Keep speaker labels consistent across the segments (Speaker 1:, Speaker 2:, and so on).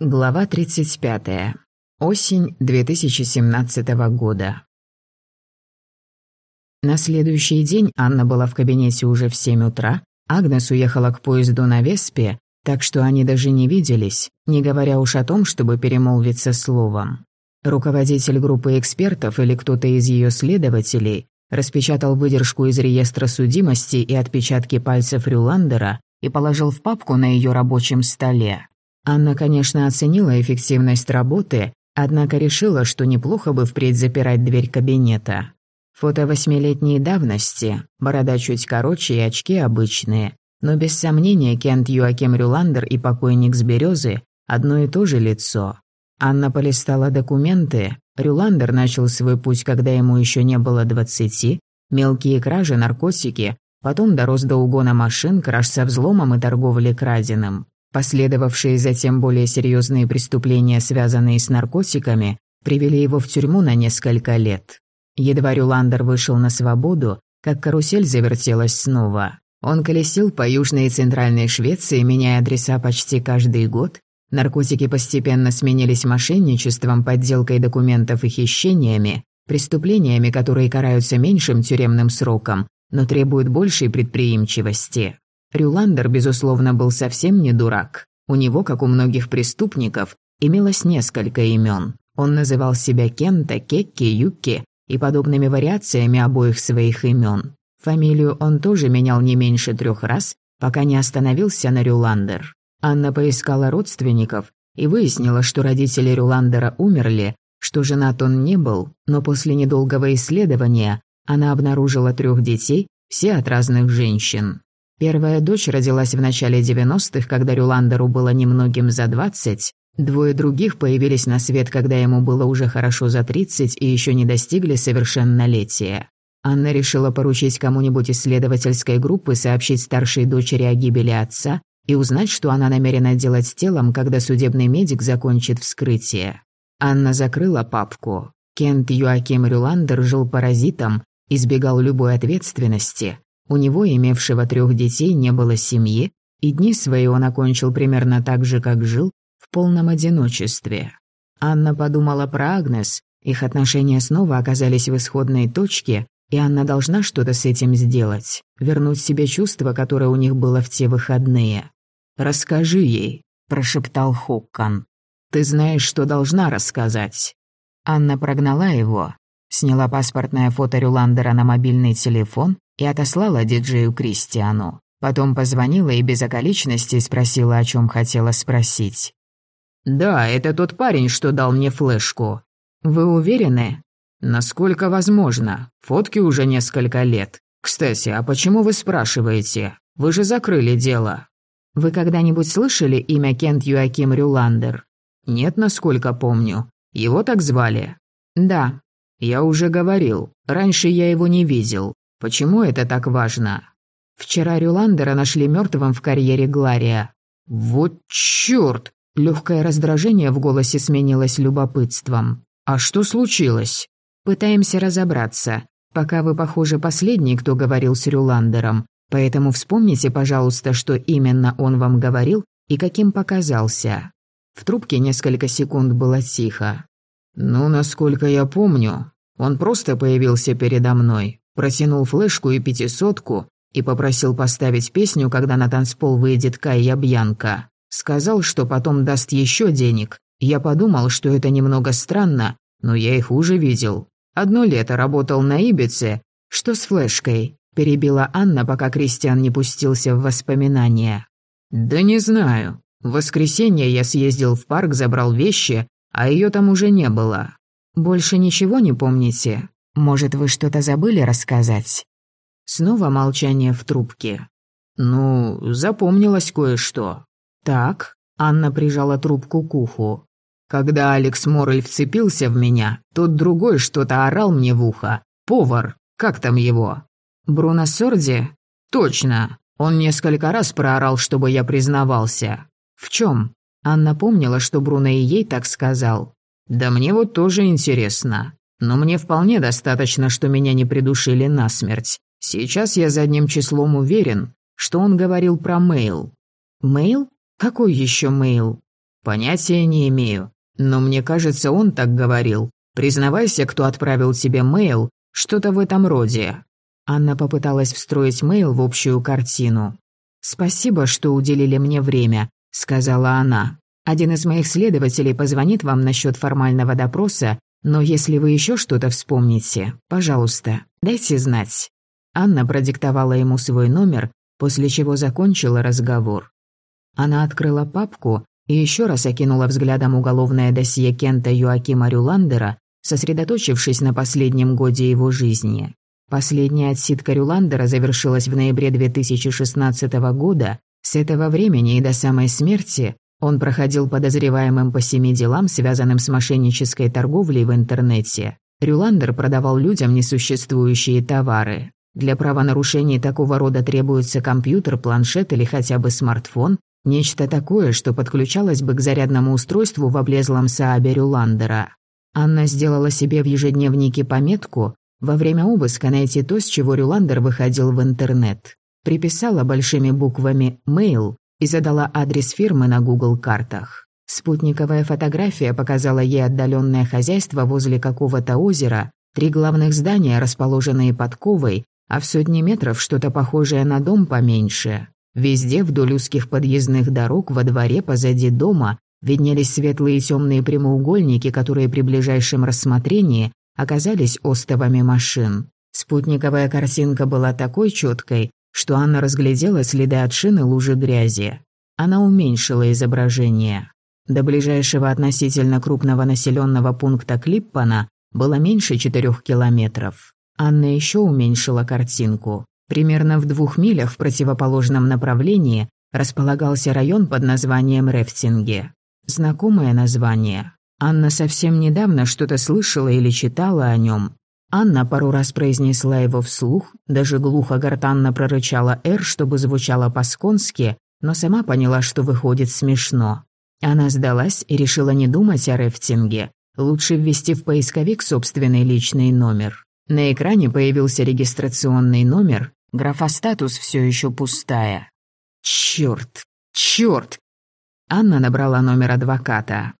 Speaker 1: Глава 35. Осень 2017 года. На следующий день Анна была в кабинете уже в 7 утра, Агнес уехала к поезду на Веспе, так что они даже не виделись, не говоря уж о том, чтобы перемолвиться словом. Руководитель группы экспертов или кто-то из ее следователей распечатал выдержку из реестра судимости и отпечатки пальцев Рюландера и положил в папку на ее рабочем столе. Анна, конечно, оценила эффективность работы, однако решила, что неплохо бы впредь запирать дверь кабинета. Фото восьмилетней давности, борода чуть короче и очки обычные, но без сомнения Кент Юаким Рюландер и покойник с березы одно и то же лицо. Анна полистала документы, Рюландер начал свой путь, когда ему еще не было двадцати, мелкие кражи, наркотики, потом дорос до угона машин, краж со взломом и торговли краденым. Последовавшие затем более серьезные преступления, связанные с наркотиками, привели его в тюрьму на несколько лет. Едва Рюландер вышел на свободу, как карусель завертелась снова. Он колесил по Южной и Центральной Швеции, меняя адреса почти каждый год. Наркотики постепенно сменились мошенничеством, подделкой документов и хищениями, преступлениями, которые караются меньшим тюремным сроком, но требуют большей предприимчивости. Рюландер, безусловно, был совсем не дурак. У него, как у многих преступников, имелось несколько имен. Он называл себя Кента, Кекки, Юкки и подобными вариациями обоих своих имен. Фамилию он тоже менял не меньше трех раз, пока не остановился на Рюландер. Анна поискала родственников и выяснила, что родители Рюландера умерли, что женат он не был, но после недолгого исследования она обнаружила трех детей, все от разных женщин. Первая дочь родилась в начале 90-х, когда Рюландеру было немногим за 20. Двое других появились на свет, когда ему было уже хорошо за 30 и еще не достигли совершеннолетия. Анна решила поручить кому-нибудь из следовательской группы сообщить старшей дочери о гибели отца и узнать, что она намерена делать с телом, когда судебный медик закончит вскрытие. Анна закрыла папку. Кент Юаким Рюландер жил паразитом, избегал любой ответственности, у него, имевшего трех детей, не было семьи, и дни свои он окончил примерно так же, как жил, в полном одиночестве. Анна подумала про Агнес, их отношения снова оказались в исходной точке, и Анна должна что-то с этим сделать, вернуть себе чувство, которое у них было в те выходные. «Расскажи ей», – прошептал Хоккан. «Ты знаешь, что должна рассказать». Анна прогнала его, сняла паспортное фото Рюландера на мобильный телефон и отослала диджею Кристиану. Потом позвонила и без околичностей спросила, о чем хотела спросить. «Да, это тот парень, что дал мне флешку. Вы уверены?» «Насколько возможно. Фотки уже несколько лет. Кстати, а почему вы спрашиваете? Вы же закрыли дело». «Вы когда-нибудь слышали имя Кент Юаким Рюландер?» «Нет, насколько помню. Его так звали?» «Да». «Я уже говорил. Раньше я его не видел. Почему это так важно? Вчера Рюландера нашли мертвым в карьере Глария. Вот чёрт! Легкое раздражение в голосе сменилось любопытством. А что случилось? Пытаемся разобраться. Пока вы, похоже, последний, кто говорил с Рюландером. Поэтому вспомните, пожалуйста, что именно он вам говорил и каким показался. В трубке несколько секунд было тихо. «Ну, насколько я помню, он просто появился передо мной, Протянул флешку и пятисотку и попросил поставить песню, когда на танцпол выйдет Кайя Бьянка. Сказал, что потом даст еще денег. Я подумал, что это немного странно, но я их уже видел. Одно лето работал на Ибице. Что с флешкой? Перебила Анна, пока Кристиан не пустился в воспоминания. «Да не знаю. В воскресенье я съездил в парк, забрал вещи, а ее там уже не было. Больше ничего не помните?» Может, вы что-то забыли рассказать?» Снова молчание в трубке. «Ну, запомнилось кое-что». «Так», — Анна прижала трубку к уху. «Когда Алекс Моррель вцепился в меня, тот другой что-то орал мне в ухо. Повар, как там его?» «Бруно Сорди?» «Точно. Он несколько раз проорал, чтобы я признавался». «В чем?» Анна помнила, что Бруно и ей так сказал. «Да мне вот тоже интересно. Но мне вполне достаточно, что меня не придушили насмерть. Сейчас я задним числом уверен, что он говорил про мейл. Мейл? Какой еще мейл? Понятия не имею. Но мне кажется, он так говорил. Признавайся, кто отправил тебе мейл, что-то в этом роде. Анна попыталась встроить мейл в общую картину. «Спасибо, что уделили мне время», — сказала она. «Один из моих следователей позвонит вам насчет формального допроса, но если вы еще что-то вспомните, пожалуйста, дайте знать». Анна продиктовала ему свой номер, после чего закончила разговор. Она открыла папку и еще раз окинула взглядом уголовное досье Кента Юакима Рюландера, сосредоточившись на последнем годе его жизни. Последняя отсидка Рюландера завершилась в ноябре 2016 года. С этого времени и до самой смерти он проходил подозреваемым по семи делам, связанным с мошеннической торговлей в интернете. Рюландер продавал людям несуществующие товары. Для правонарушений такого рода требуется компьютер, планшет или хотя бы смартфон, нечто такое, что подключалось бы к зарядному устройству в облезлом Саабе Рюландера. Анна сделала себе в ежедневнике пометку во время обыска найти то, с чего Рюландер выходил в интернет. Приписала большими буквами «Mail» и задала адрес фирмы на Google картах. Спутниковая фотография показала ей отдаленное хозяйство возле какого-то озера, три главных здания, расположенные под Ковой, а в сотни метров что-то похожее на дом поменьше. Везде вдоль узких подъездных дорог во дворе позади дома виднелись светлые и темные прямоугольники, которые при ближайшем рассмотрении оказались остовами машин. Спутниковая картинка была такой четкой, что Анна разглядела следы от шины лужи грязи. Она уменьшила изображение. До ближайшего относительно крупного населенного пункта Клиппана было меньше четырех километров. Анна еще уменьшила картинку. Примерно в двух милях в противоположном направлении располагался район под названием Рефтинге. Знакомое название. Анна совсем недавно что-то слышала или читала о нем. Анна пару раз произнесла его вслух, даже глухо гортанно прорычала «Р», чтобы звучало по-сконски, но сама поняла, что выходит смешно. Она сдалась и решила не думать о рефтинге. Лучше ввести в поисковик собственный личный номер. На экране появился регистрационный номер, графа «Статус» все еще пустая. Черт, черт! Анна набрала номер адвоката.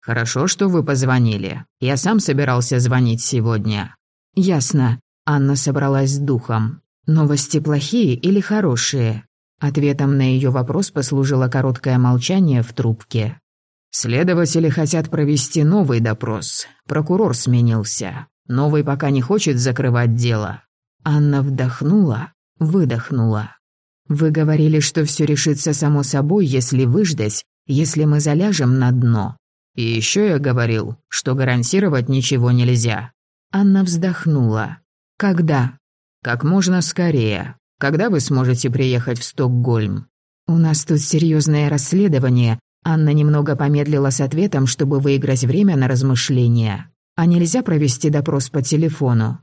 Speaker 1: «Хорошо, что вы позвонили. Я сам собирался звонить сегодня». «Ясно». Анна собралась с духом. «Новости плохие или хорошие?» Ответом на ее вопрос послужило короткое молчание в трубке. «Следователи хотят провести новый допрос. Прокурор сменился. Новый пока не хочет закрывать дело». Анна вдохнула, выдохнула. «Вы говорили, что все решится само собой, если выждать, если мы заляжем на дно. И еще я говорил, что гарантировать ничего нельзя. Анна вздохнула. Когда? Как можно скорее. Когда вы сможете приехать в Стокгольм? У нас тут серьезное расследование. Анна немного помедлила с ответом, чтобы выиграть время на размышления. А нельзя провести допрос по телефону?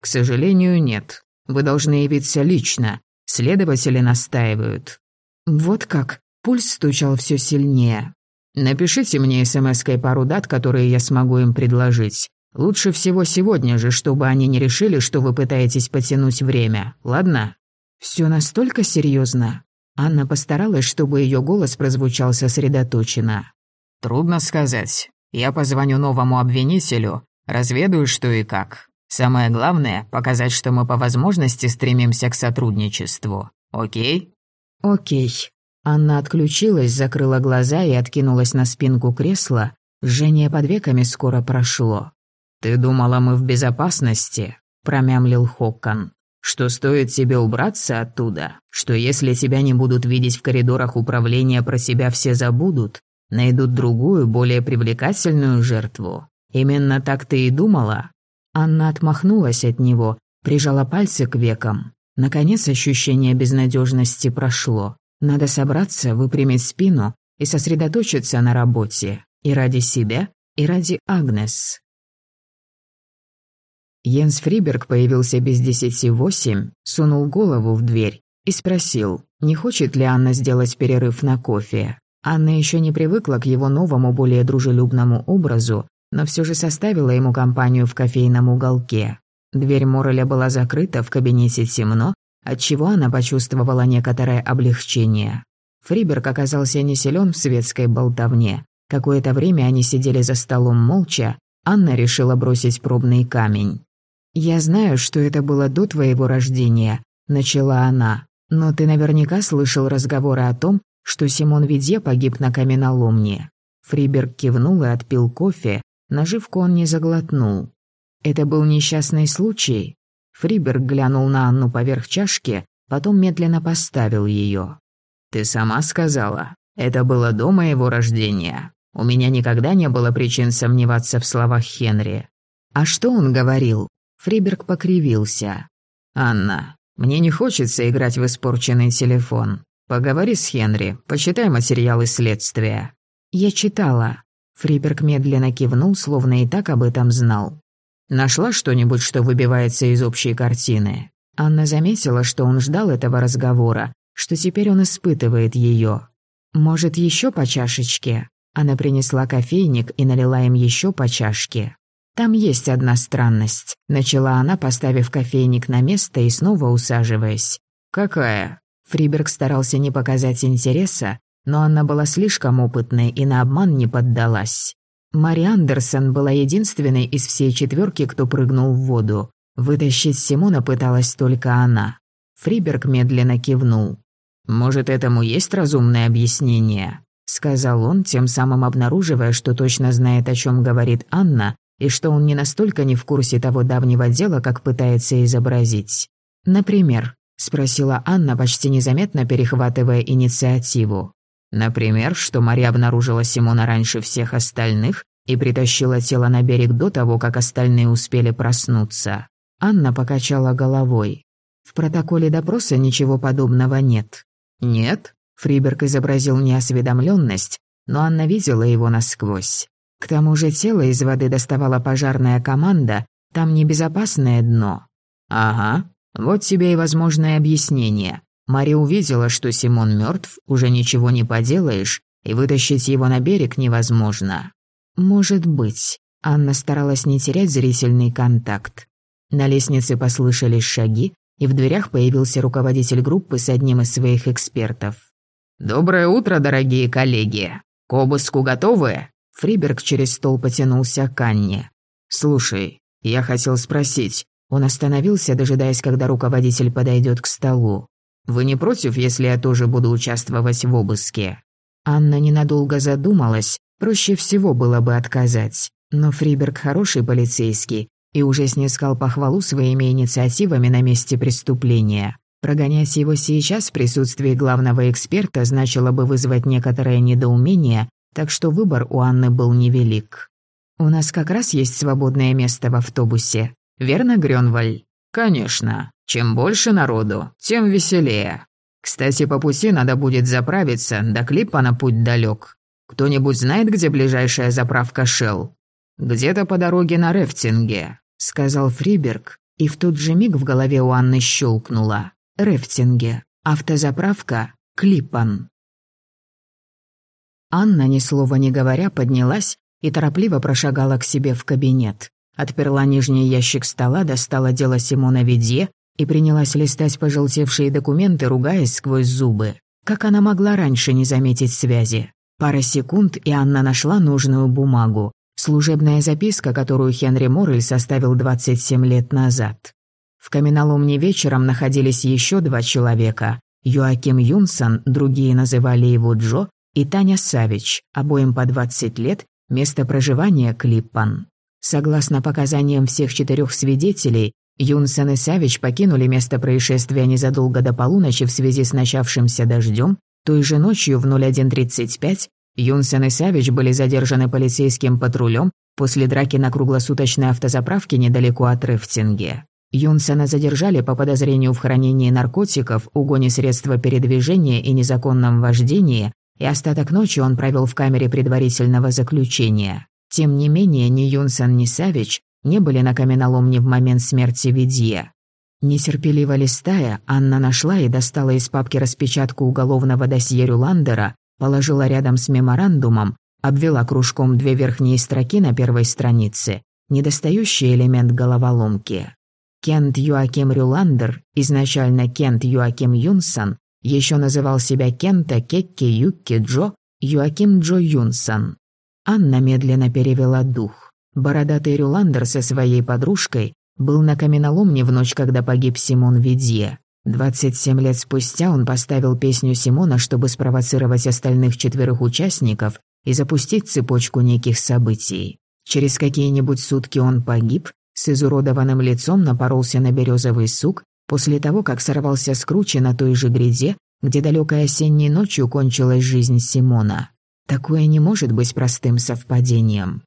Speaker 1: К сожалению, нет. Вы должны явиться лично. Следователи настаивают. Вот как. Пульс стучал все сильнее. Напишите мне смс-кой пару дат, которые я смогу им предложить. Лучше всего сегодня же, чтобы они не решили, что вы пытаетесь потянуть время, ладно? Все настолько серьезно. Анна постаралась, чтобы ее голос прозвучал сосредоточенно. Трудно сказать. Я позвоню новому обвинителю, разведаю, что и как. Самое главное — показать, что мы по возможности стремимся к сотрудничеству. Окей? Окей. Анна отключилась, закрыла глаза и откинулась на спинку кресла. Жжение под веками скоро прошло. «Ты думала, мы в безопасности?» – промямлил Хоккан. «Что стоит тебе убраться оттуда? Что если тебя не будут видеть в коридорах управления, про себя все забудут? Найдут другую, более привлекательную жертву? Именно так ты и думала?» Анна отмахнулась от него, прижала пальцы к векам. Наконец ощущение безнадежности прошло. Надо собраться, выпрямить спину и сосредоточиться на работе. И ради себя, и ради Агнес. Йенс Фриберг появился без десяти восемь, сунул голову в дверь и спросил, не хочет ли Анна сделать перерыв на кофе. Анна еще не привыкла к его новому, более дружелюбному образу, но все же составила ему компанию в кофейном уголке. Дверь Мореля была закрыта, в кабинете темно, отчего она почувствовала некоторое облегчение. Фриберг оказался не силен в светской болтовне. Какое-то время они сидели за столом молча, Анна решила бросить пробный камень. «Я знаю, что это было до твоего рождения», — начала она. «Но ты наверняка слышал разговоры о том, что Симон Видье погиб на каменоломне». Фриберг кивнул и отпил кофе, наживку он не заглотнул. «Это был несчастный случай?» Фриберг глянул на Анну поверх чашки, потом медленно поставил ее. «Ты сама сказала, это было до моего рождения. У меня никогда не было причин сомневаться в словах Хенри. А что он говорил? Фриберг покривился. «Анна, мне не хочется играть в испорченный телефон. Поговори с Хенри, почитай материалы следствия». «Я читала». Фриберг медленно кивнул, словно и так об этом знал. «Нашла что-нибудь, что выбивается из общей картины?» Анна заметила, что он ждал этого разговора, что теперь он испытывает ее. «Может, еще по чашечке?» Она принесла кофейник и налила им еще по чашке. «Там есть одна странность», — начала она, поставив кофейник на место и снова усаживаясь. «Какая?» Фриберг старался не показать интереса, но она была слишком опытной и на обман не поддалась. Мари Андерсон была единственной из всей четверки, кто прыгнул в воду. Вытащить Симона пыталась только она. Фриберг медленно кивнул. «Может, этому есть разумное объяснение?» сказал он, тем самым обнаруживая, что точно знает, о чем говорит Анна, и что он не настолько не в курсе того давнего дела, как пытается изобразить. «Например?» – спросила Анна, почти незаметно перехватывая инициативу. «Например, что Мария обнаружила Симона раньше всех остальных и притащила тело на берег до того, как остальные успели проснуться». Анна покачала головой. «В протоколе допроса ничего подобного нет». «Нет?» Фриберг изобразил неосведомленность, но Анна видела его насквозь. К тому же тело из воды доставала пожарная команда, там небезопасное дно. Ага, вот тебе и возможное объяснение. Мария увидела, что Симон мертв, уже ничего не поделаешь, и вытащить его на берег невозможно. Может быть. Анна старалась не терять зрительный контакт. На лестнице послышались шаги, и в дверях появился руководитель группы с одним из своих экспертов. «Доброе утро, дорогие коллеги! К обыску готовы?» Фриберг через стол потянулся к Анне. «Слушай, я хотел спросить». Он остановился, дожидаясь, когда руководитель подойдет к столу. «Вы не против, если я тоже буду участвовать в обыске?» Анна ненадолго задумалась, проще всего было бы отказать. Но Фриберг хороший полицейский и уже снискал похвалу своими инициативами на месте преступления. Прогонять его сейчас в присутствии главного эксперта значило бы вызвать некоторое недоумение, так что выбор у Анны был невелик. «У нас как раз есть свободное место в автобусе. Верно, Грёнваль?» «Конечно. Чем больше народу, тем веселее. Кстати, по пути надо будет заправиться, до клипа на путь далек. Кто-нибудь знает, где ближайшая заправка Shell?» «Где-то по дороге на Рефтинге», — сказал Фриберг, и в тот же миг в голове у Анны щелкнуло. Рефтинге. Автозаправка Клипан. Анна, ни слова не говоря, поднялась и торопливо прошагала к себе в кабинет. Отперла нижний ящик стола, достала дело Симона Видье и принялась листать пожелтевшие документы, ругаясь сквозь зубы. Как она могла раньше не заметить связи? Пара секунд, и Анна нашла нужную бумагу. Служебная записка, которую Хенри Моррель составил 27 лет назад. В каменоломне вечером находились еще два человека. Юаким Юнсон, другие называли его Джо, и Таня Савич, обоим по 20 лет, место проживания Клиппан. Согласно показаниям всех четырех свидетелей, Юнсон и Савич покинули место происшествия незадолго до полуночи в связи с начавшимся дождем. Той же ночью в 01.35 Юнсон и Савич были задержаны полицейским патрулем после драки на круглосуточной автозаправке недалеко от Рефтинге. Юнсена задержали по подозрению в хранении наркотиков, угоне средства передвижения и незаконном вождении, и остаток ночи он провел в камере предварительного заключения. Тем не менее, ни Юнсен, ни Савич не были на каменоломне в момент смерти Видье. Нетерпеливо листая, Анна нашла и достала из папки распечатку уголовного досье Рюландера, положила рядом с меморандумом, обвела кружком две верхние строки на первой странице, недостающий элемент головоломки. Кент Юаким Рюландер, изначально Кент Юаким Юнсон, Еще называл себя Кента, Кекки, Юкки, Джо, Юаким Джо Юнсон. Анна медленно перевела дух. Бородатый Рюландер со своей подружкой был на каменоломне в ночь, когда погиб Симон Видье. 27 лет спустя он поставил песню Симона, чтобы спровоцировать остальных четверых участников и запустить цепочку неких событий. Через какие-нибудь сутки он погиб, с изуродованным лицом напоролся на березовый сук после того, как сорвался с кручи на той же гряде, где далекой осенней ночью кончилась жизнь Симона. Такое не может быть простым совпадением.